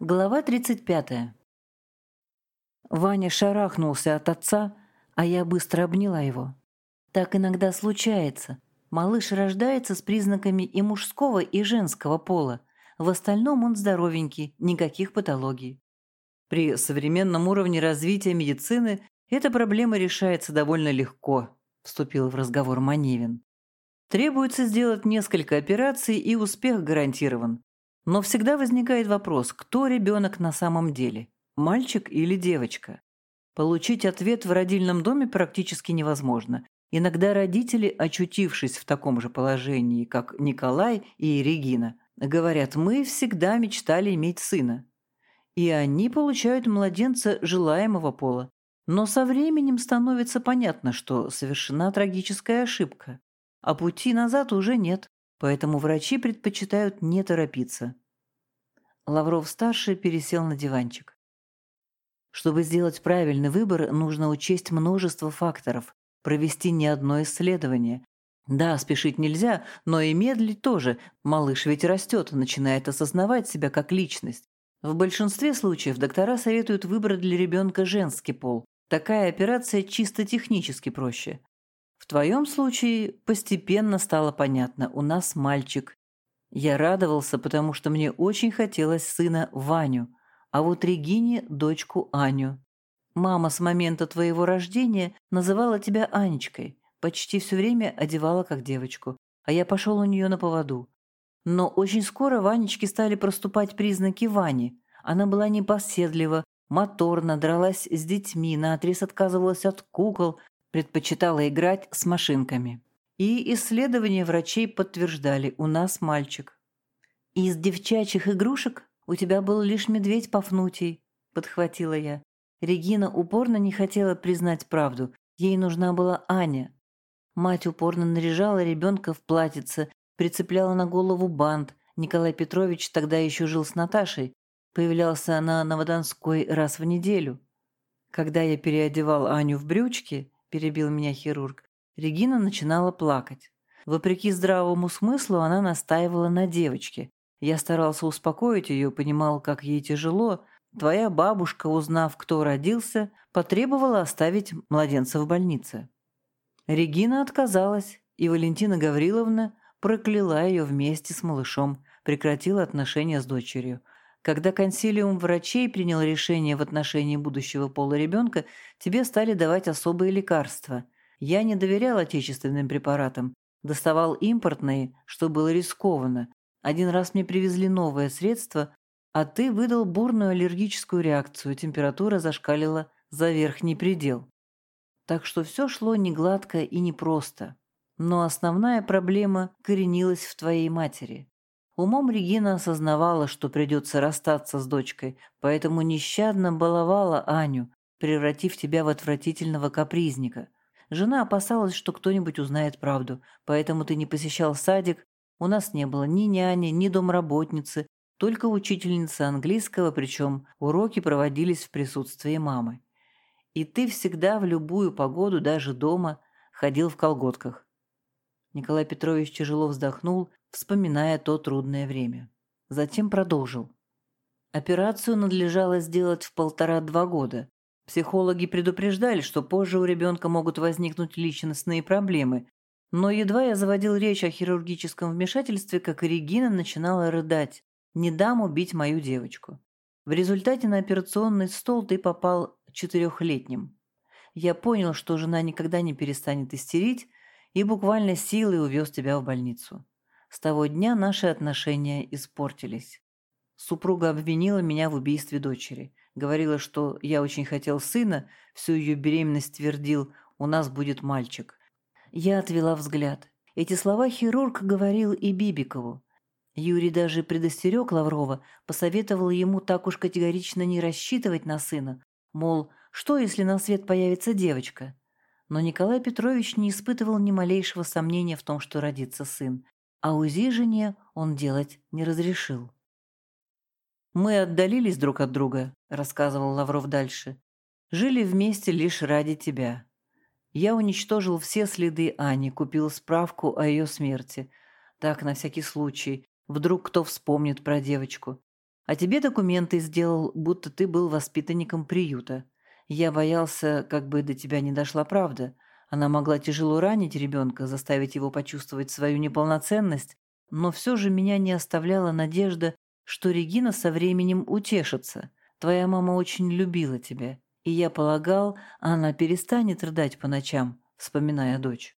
Глава 35. Ваня шарахнулся от отца, а я быстро обняла его. Так иногда случается. Малыш рождается с признаками и мужского, и женского пола. В остальном он здоровенький, никаких патологий. При современном уровне развития медицины эта проблема решается довольно легко, вступил в разговор Маневин. Требуется сделать несколько операций, и успех гарантирован. Но всегда возникает вопрос, кто ребенок на самом деле, мальчик или девочка? Получить ответ в родильном доме практически невозможно. Иногда родители, очутившись в таком же положении, как Николай и Регина, говорят, мы всегда мечтали иметь сына. И они получают младенца желаемого пола. Но со временем становится понятно, что совершена трагическая ошибка, а пути назад уже нет. Поэтому врачи предпочитают не торопиться. Лавров-старший пересел на диванчик. Чтобы сделать правильный выбор, нужно учесть множество факторов, провести не одно исследование. Да, спешить нельзя, но и медлить тоже. Малыш ведь растет, начинает осознавать себя как личность. В большинстве случаев доктора советуют выбрать для ребенка женский пол. Такая операция чисто технически проще. Твоем случае постепенно стало понятно, у нас мальчик. Я радовался, потому что мне очень хотелось сына Ваню, а вот Регине – дочку Аню. Мама с момента твоего рождения называла тебя Анечкой, почти все время одевала как девочку, а я пошел у нее на поводу. Но очень скоро Ванечке стали проступать признаки Вани. Она была непоседлива, моторно, дралась с детьми, наотрез отказывалась от кукол, предпочитала играть с машинками. И исследования врачей подтверждали, у нас мальчик. «Из девчачьих игрушек у тебя был лишь медведь Пафнутий», — подхватила я. Регина упорно не хотела признать правду. Ей нужна была Аня. Мать упорно наряжала ребенка в платьице, прицепляла на голову бант. Николай Петрович тогда еще жил с Наташей. Появлялся на Новоданской раз в неделю. Когда я переодевал Аню в брючки, – перебил меня хирург. Регина начинала плакать. Вопреки здравому смыслу она настаивала на девочке. Я старался успокоить ее, понимал, как ей тяжело. Твоя бабушка, узнав, кто родился, потребовала оставить младенца в больнице. Регина отказалась, и Валентина Гавриловна прокляла ее вместе с малышом, прекратила отношения с дочерью. Когда консилиум врачей принял решение в отношении будущего пола ребенка, тебе стали давать особые лекарства. Я не доверял отечественным препаратам, доставал импортные, что было рискованно. Один раз мне привезли новое средство, а ты выдал бурную аллергическую реакцию, температура зашкалила за верхний предел. Так что все шло не гладко и непросто. Но основная проблема коренилась в твоей матери. Умом Регина осознавала, что придется расстаться с дочкой, поэтому нещадно баловала Аню, превратив тебя в отвратительного капризника. Жена опасалась, что кто-нибудь узнает правду, поэтому ты не посещал садик, у нас не было ни няни, ни домработницы, только учительница английского, причем уроки проводились в присутствии мамы. И ты всегда в любую погоду, даже дома, ходил в колготках. Николай Петрович тяжело вздохнул вспоминая то трудное время. Затем продолжил. Операцию надлежало сделать в полтора-два года. Психологи предупреждали, что позже у ребенка могут возникнуть личностные проблемы, но едва я заводил речь о хирургическом вмешательстве, как Регина начинала рыдать. «Не дам убить мою девочку». В результате на операционный стол ты попал четырехлетним. Я понял, что жена никогда не перестанет истерить, и буквально силой увез тебя в больницу. С того дня наши отношения испортились. Супруга обвинила меня в убийстве дочери. Говорила, что я очень хотел сына, всю ее беременность твердил, у нас будет мальчик. Я отвела взгляд. Эти слова хирург говорил и Бибикову. Юрий даже предостерег Лаврова, посоветовал ему так уж категорично не рассчитывать на сына, мол, что если на свет появится девочка? Но Николай Петрович не испытывал ни малейшего сомнения в том, что родится сын а УЗИ жене он делать не разрешил. «Мы отдалились друг от друга», — рассказывал Лавров дальше. «Жили вместе лишь ради тебя. Я уничтожил все следы Ани, купил справку о ее смерти. Так, на всякий случай. Вдруг кто вспомнит про девочку. А тебе документы сделал, будто ты был воспитанником приюта. Я боялся, как бы до тебя не дошла правда. Она могла тяжело ранить ребенка, заставить его почувствовать свою неполноценность, но все же меня не оставляла надежда, что Регина со временем утешится. Твоя мама очень любила тебя, и я полагал, она перестанет рыдать по ночам, вспоминая дочь.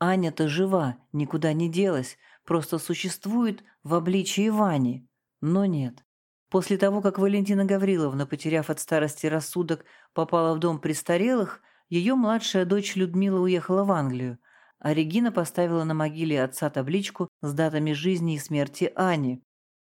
Аня-то жива, никуда не делась, просто существует в обличии Вани. Но нет. После того, как Валентина Гавриловна, потеряв от старости рассудок, попала в дом престарелых, ее младшая дочь Людмила уехала в Англию, а Регина поставила на могиле отца табличку с датами жизни и смерти Ани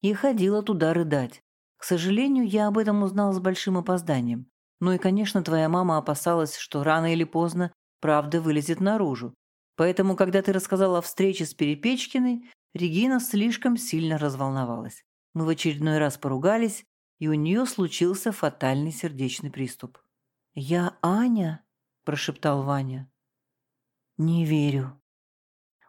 и ходила туда рыдать. К сожалению, я об этом узнал с большим опозданием. Ну и, конечно, твоя мама опасалась, что рано или поздно правда вылезет наружу. Поэтому, когда ты рассказала о встрече с Перепечкиной, Регина слишком сильно разволновалась. Мы в очередной раз поругались, и у нее случился фатальный сердечный приступ. «Я Аня?» – прошептал Ваня. «Не верю».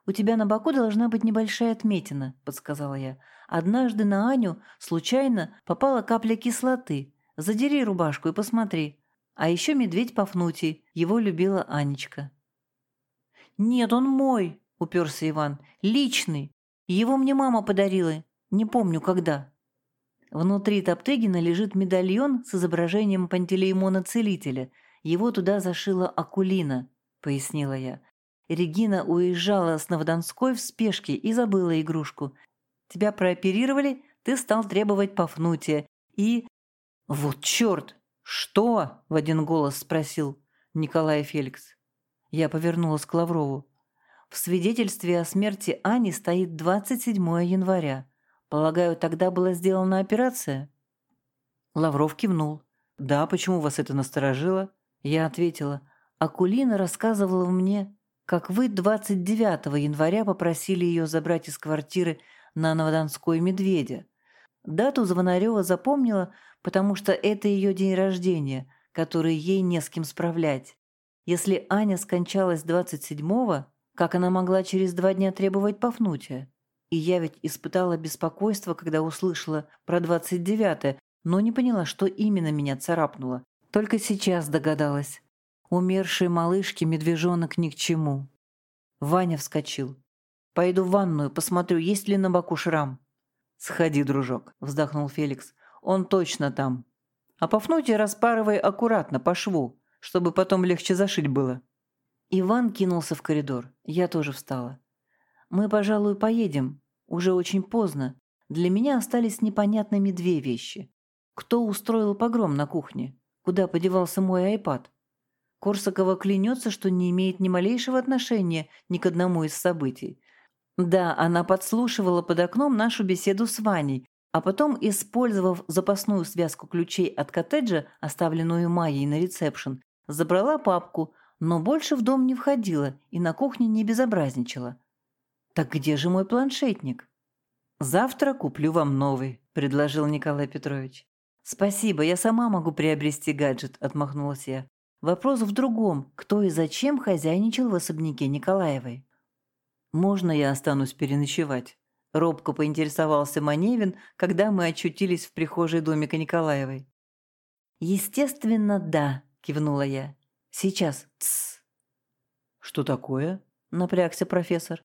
«У тебя на боку должна быть небольшая отметина», – подсказала я. «Однажды на Аню случайно попала капля кислоты. Задери рубашку и посмотри. А еще медведь Пафнутий. Его любила Анечка». «Нет, он мой», – уперся Иван. «Личный. Его мне мама подарила. Не помню, когда. Внутри Топтыгина лежит медальон с изображением Пантелеймона Целителя. Его туда зашила Акулина, пояснила я. Регина уезжала с Новодонской в спешке и забыла игрушку. Тебя прооперировали, ты стал требовать Пафнутия. И... Вот черт! Что? В один голос спросил Николай Феликс. Я повернулась к Лаврову. В свидетельстве о смерти Ани стоит 27 января. Полагаю, тогда была сделана операция? Лавров кивнул. Да, почему вас это насторожило? Я ответила. Акулина рассказывала мне, как вы 29 января попросили ее забрать из квартиры на Новодонской медведя. Дату Звонарева запомнила, потому что это ее день рождения, который ей не с кем справлять. Если Аня скончалась 27-го, как она могла через два дня требовать Пафнутия? И я ведь испытала беспокойство, когда услышала про двадцать девятое, но не поняла, что именно меня царапнуло. Только сейчас догадалась. Умершей малышке медвежонок ни к чему. Ваня вскочил. «Пойду в ванную, посмотрю, есть ли на боку шрам». «Сходи, дружок», — вздохнул Феликс. «Он точно там. А Пафнутия распарывай аккуратно, по шву, чтобы потом легче зашить было». Иван кинулся в коридор. Я тоже встала. «Мы, пожалуй, поедем. Уже очень поздно. Для меня остались непонятными две вещи. Кто устроил погром на кухне? Куда подевался мой айпад? Корсакова клянется, что не имеет ни малейшего отношения ни к одному из событий. Да, она подслушивала под окном нашу беседу с Ваней, а потом, использовав запасную связку ключей от коттеджа, оставленную Майей на ресепшн, забрала папку, но больше в дом не входила и на кухне не безобразничала. «Так где же мой планшетник?» «Завтра куплю вам новый», — предложил Николай Петрович. «Спасибо, я сама могу приобрести гаджет», — отмахнулась я. «Вопрос в другом. Кто и зачем хозяйничал в особняке Николаевой?» «Можно я останусь переночевать?» Робко поинтересовался Маневин, когда мы очутились в прихожей домика Николаевой. «Естественно, да», — кивнула я. «Сейчас. Тссс». «Что такое?» — напрягся профессор.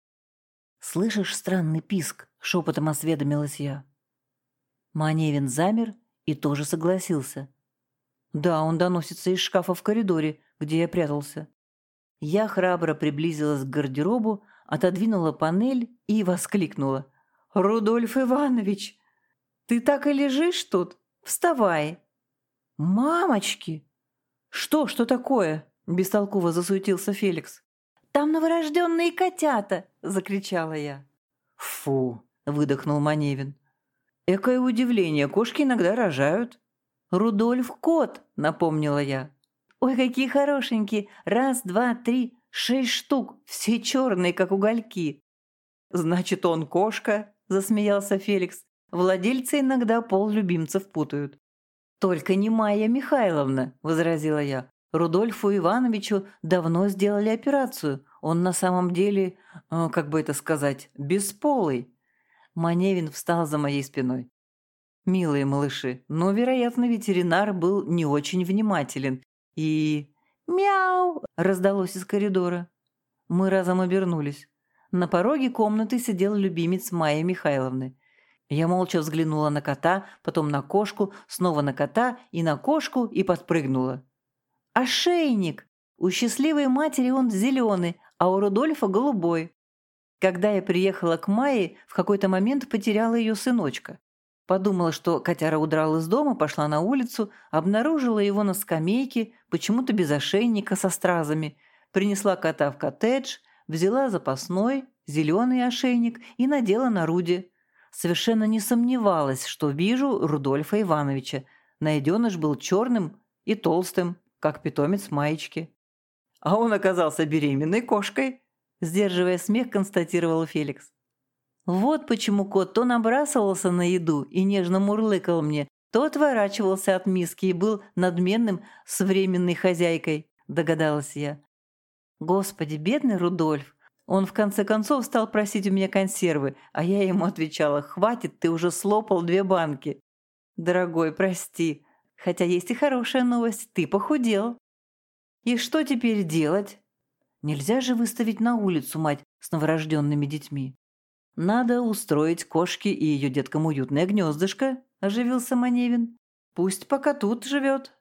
«Слышишь странный писк?» — шепотом осведомилась я. Маневин замер и тоже согласился. «Да, он доносится из шкафа в коридоре, где я прятался». Я храбро приблизилась к гардеробу, отодвинула панель и воскликнула. «Рудольф Иванович, ты так и лежишь тут? Вставай!» «Мамочки!» «Что, что такое?» – бестолково засуетился Феликс. «Там новорожденные котята!» – закричала я. «Фу!» – выдохнул Маневин. «Экое удивление, кошки иногда рожают». «Рудольф кот!» – напомнила я. «Ой, какие хорошенькие! Раз, два, три, шесть штук, все черные, как угольки!» «Значит, он кошка?» – засмеялся Феликс. «Владельцы иногда пол любимцев путают». «Только не Майя Михайловна», – возразила я. Рудольфу Ивановичу давно сделали операцию. Он на самом деле, э, как бы это сказать, бесполый. Маневин встал за моей спиной. Милые малыши, но, вероятно, ветеринар был не очень внимателен. И... «Мяу!» — раздалось из коридора. Мы разом обернулись. На пороге комнаты сидел любимец Майи Михайловны. Я молча взглянула на кота, потом на кошку, снова на кота и на кошку и подпрыгнула. «Ошейник! У счастливой матери он зеленый, а у Рудольфа голубой. Когда я приехала к Майе, в какой-то момент потеряла ее сыночка. Подумала, что котяра удрал из дома, пошла на улицу, обнаружила его на скамейке, почему-то без ошейника со стразами, принесла кота в коттедж, взяла запасной, зеленый ошейник и надела на Руди. Совершенно не сомневалась, что вижу Рудольфа Ивановича. Найденыш был черным и толстым, как питомец маечки. А он оказался беременной кошкой, сдерживая смех, констатировал Феликс. Вот почему кот то набрасывался на еду и нежно мурлыкал мне, то отворачивался от миски и был надменным с временной хозяйкой, догадалась я. Господи, бедный Рудольф. Он в конце концов стал просить у меня консервы, а я ему отвечала, хватит, ты уже слопал две банки. Дорогой, прости, хотя есть и хорошая новость, ты похудел. И что теперь делать? Нельзя же выставить на улицу мать с новорожденными детьми. «Надо устроить кошке и ее деткам уютное гнездышко», – оживился Маневин. «Пусть пока тут живет».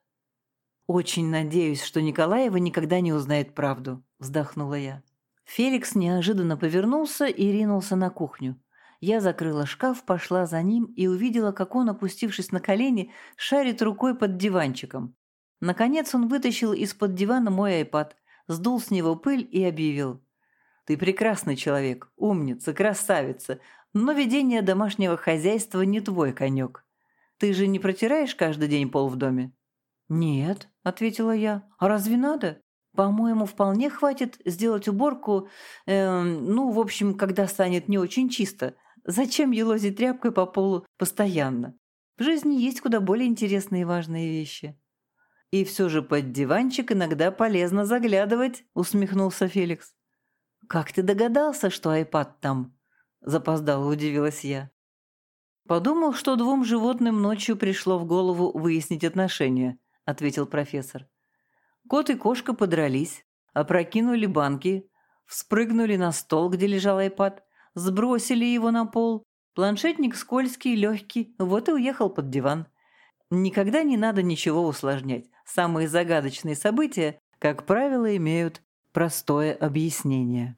«Очень надеюсь, что Николаева никогда не узнает правду», – вздохнула я. Феликс неожиданно повернулся и ринулся на кухню. Я закрыла шкаф, пошла за ним и увидела, как он, опустившись на колени, шарит рукой под диванчиком. Наконец он вытащил из-под дивана мой айпад, сдул с него пыль и объявил. Ты прекрасный человек, умница, красавица, но ведение домашнего хозяйства не твой конек. Ты же не протираешь каждый день пол в доме?» «Нет», — ответила я. «А разве надо? По-моему, вполне хватит сделать уборку, э, ну, в общем, когда станет не очень чисто. Зачем елозить тряпкой по полу постоянно? В жизни есть куда более интересные и важные вещи». «И все же под диванчик иногда полезно заглядывать», — усмехнулся Феликс. «Как ты догадался, что айпад там?» – запоздало удивилась я. «Подумал, что двум животным ночью пришло в голову выяснить отношения», – ответил профессор. Кот и кошка подрались, опрокинули банки, вспрыгнули на стол, где лежал айпад, сбросили его на пол. Планшетник скользкий, легкий, вот и уехал под диван. Никогда не надо ничего усложнять. Самые загадочные события, как правило, имеют простое объяснение.